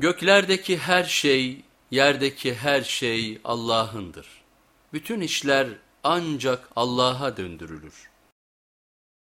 Göklerdeki her şey, yerdeki her şey Allah'ındır. Bütün işler ancak Allah'a döndürülür.